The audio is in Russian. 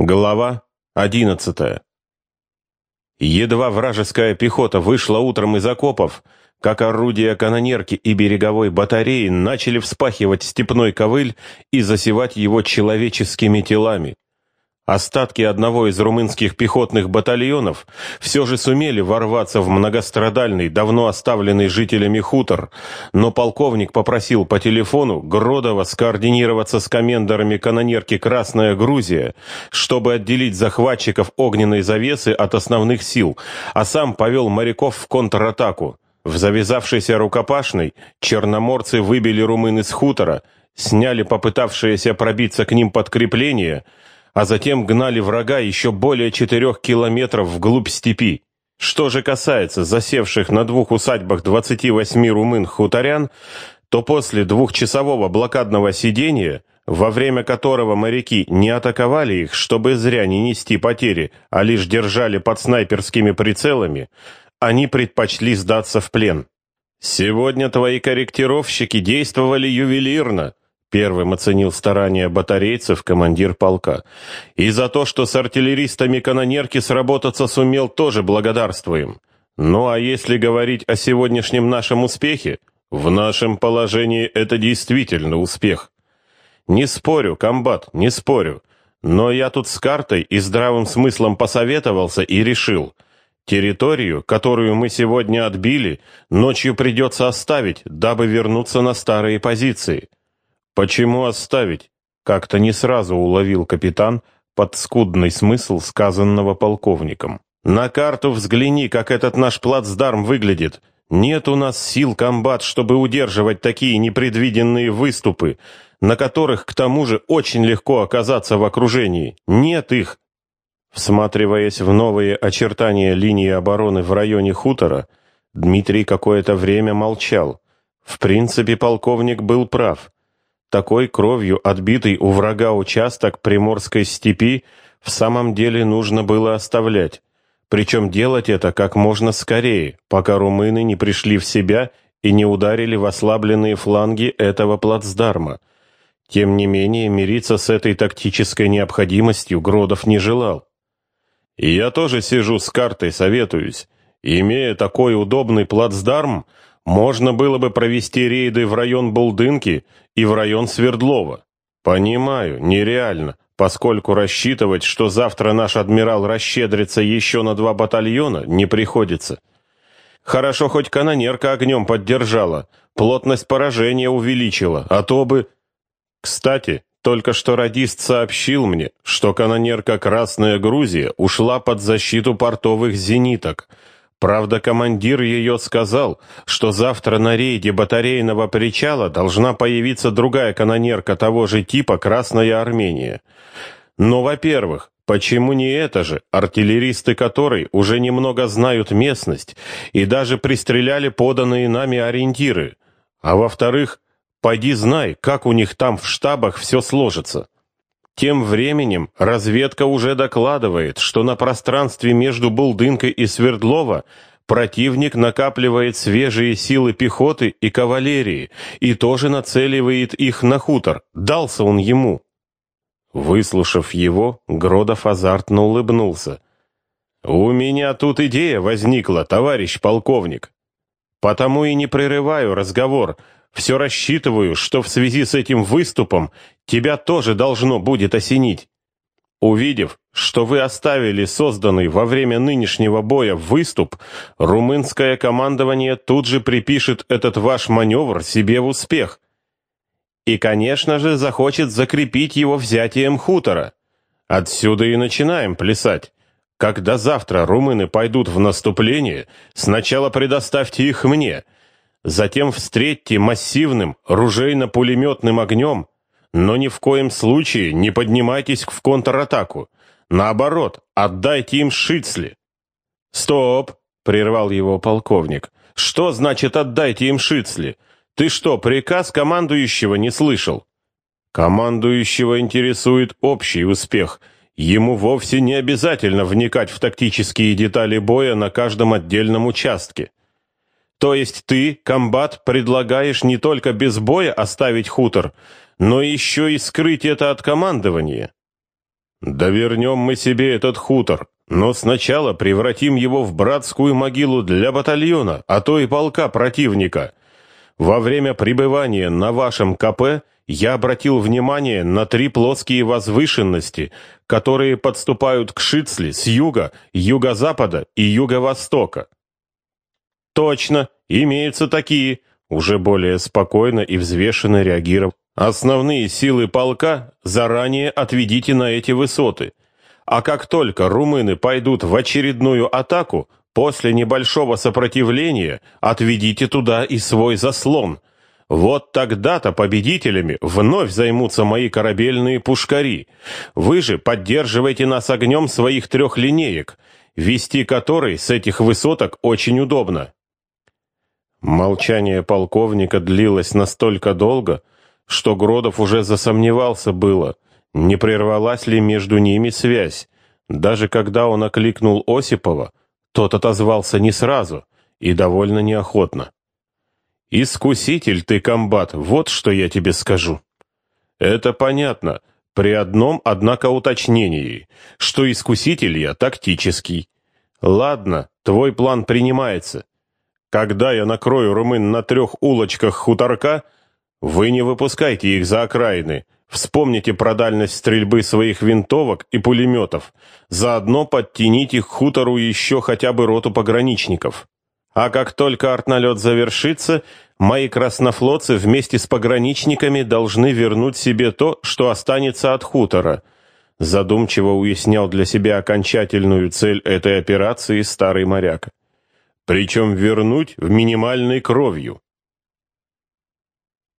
Глава одиннадцатая. Едва вражеская пехота вышла утром из окопов, как орудия канонерки и береговой батареи начали вспахивать степной ковыль и засевать его человеческими телами. Остатки одного из румынских пехотных батальонов все же сумели ворваться в многострадальный, давно оставленный жителями хутор, но полковник попросил по телефону Гродова скоординироваться с комендорами канонерки «Красная Грузия», чтобы отделить захватчиков огненной завесы от основных сил, а сам повел моряков в контратаку. В завязавшейся рукопашной черноморцы выбили румын из хутора, сняли попытавшиеся пробиться к ним подкрепление — а затем гнали врага еще более четырех километров вглубь степи. Что же касается засевших на двух усадьбах 28 румын-хуторян, то после двухчасового блокадного сидения, во время которого моряки не атаковали их, чтобы зря не нести потери, а лишь держали под снайперскими прицелами, они предпочли сдаться в плен. «Сегодня твои корректировщики действовали ювелирно», Первым оценил старания батарейцев командир полка. И за то, что с артиллеристами канонерки сработаться сумел, тоже благодарствуем. Ну а если говорить о сегодняшнем нашем успехе, в нашем положении это действительно успех. Не спорю, комбат, не спорю. Но я тут с картой и здравым смыслом посоветовался и решил. Территорию, которую мы сегодня отбили, ночью придется оставить, дабы вернуться на старые позиции. «Почему оставить?» — как-то не сразу уловил капитан подскудный смысл сказанного полковником. «На карту взгляни, как этот наш плацдарм выглядит. Нет у нас сил комбат, чтобы удерживать такие непредвиденные выступы, на которых, к тому же, очень легко оказаться в окружении. Нет их!» Всматриваясь в новые очертания линии обороны в районе хутора, Дмитрий какое-то время молчал. В принципе, полковник был прав. Такой кровью отбитый у врага участок Приморской степи в самом деле нужно было оставлять. Причем делать это как можно скорее, пока румыны не пришли в себя и не ударили в ослабленные фланги этого плацдарма. Тем не менее, мириться с этой тактической необходимостью Гродов не желал. Я тоже сижу с картой, советуюсь. Имея такой удобный плацдарм, можно было бы провести рейды в район Булдынки и в район Свердлова. Понимаю, нереально, поскольку рассчитывать, что завтра наш адмирал расщедрится еще на два батальона, не приходится. Хорошо, хоть канонерка огнем поддержала, плотность поражения увеличила, а то бы... Кстати, только что радист сообщил мне, что канонерка «Красная Грузия» ушла под защиту портовых зениток — Правда, командир ее сказал, что завтра на рейде батарейного причала должна появиться другая канонерка того же типа «Красная Армения». Но, во-первых, почему не это же, артиллеристы которой уже немного знают местность и даже пристреляли поданные нами ориентиры? А во-вторых, пойди знай, как у них там в штабах все сложится. Тем временем разведка уже докладывает, что на пространстве между Булдынкой и Свердлова противник накапливает свежие силы пехоты и кавалерии и тоже нацеливает их на хутор. Дался он ему. Выслушав его, Гродов азартно улыбнулся. «У меня тут идея возникла, товарищ полковник. Потому и не прерываю разговор, все рассчитываю, что в связи с этим выступом тебя тоже должно будет осенить. Увидев, что вы оставили созданный во время нынешнего боя выступ, румынское командование тут же припишет этот ваш маневр себе в успех. И, конечно же, захочет закрепить его взятием хутора. Отсюда и начинаем плясать. Когда завтра румыны пойдут в наступление, сначала предоставьте их мне — Затем встретьте массивным ружейно-пулеметным огнем, но ни в коем случае не поднимайтесь в контратаку. Наоборот, отдайте им шицли. «Стоп!» — прервал его полковник. «Что значит отдайте им шицли? Ты что, приказ командующего не слышал?» «Командующего интересует общий успех», Ему вовсе не обязательно вникать в тактические детали боя на каждом отдельном участке. То есть ты, комбат, предлагаешь не только без боя оставить хутор, но еще и скрыть это от командования? Да вернем мы себе этот хутор, но сначала превратим его в братскую могилу для батальона, а то и полка противника. Во время пребывания на вашем КП я обратил внимание на три плоские возвышенности, которые подступают к Шицли с юга, юго-запада и юго-востока. Точно, имеются такие, уже более спокойно и взвешенно реагировал. Основные силы полка заранее отведите на эти высоты. А как только румыны пойдут в очередную атаку, после небольшого сопротивления отведите туда и свой заслон. Вот тогда-то победителями вновь займутся мои корабельные пушкари. Вы же поддерживайте нас огнем своих трех линеек, вести который с этих высоток очень удобно. Молчание полковника длилось настолько долго, что Гродов уже засомневался было, не прервалась ли между ними связь. Даже когда он окликнул Осипова, тот отозвался не сразу и довольно неохотно. «Искуситель ты, комбат, вот что я тебе скажу». «Это понятно, при одном, однако, уточнении, что искуситель я тактический. Ладно, твой план принимается. Когда я накрою румын на трех улочках хуторка, вы не выпускайте их за окраины. Вспомните про дальность стрельбы своих винтовок и пулеметов. Заодно подтяните к хутору еще хотя бы роту пограничников. А как только артналет завершится, мои краснофлотцы вместе с пограничниками должны вернуть себе то, что останется от хутора. Задумчиво уяснял для себя окончательную цель этой операции старый моряк. Причем вернуть в минимальной кровью.